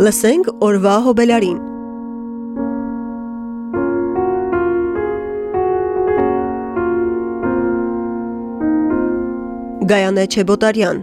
Լսենք օրվա հոբելարին։ Գայանե Չեբոտարյան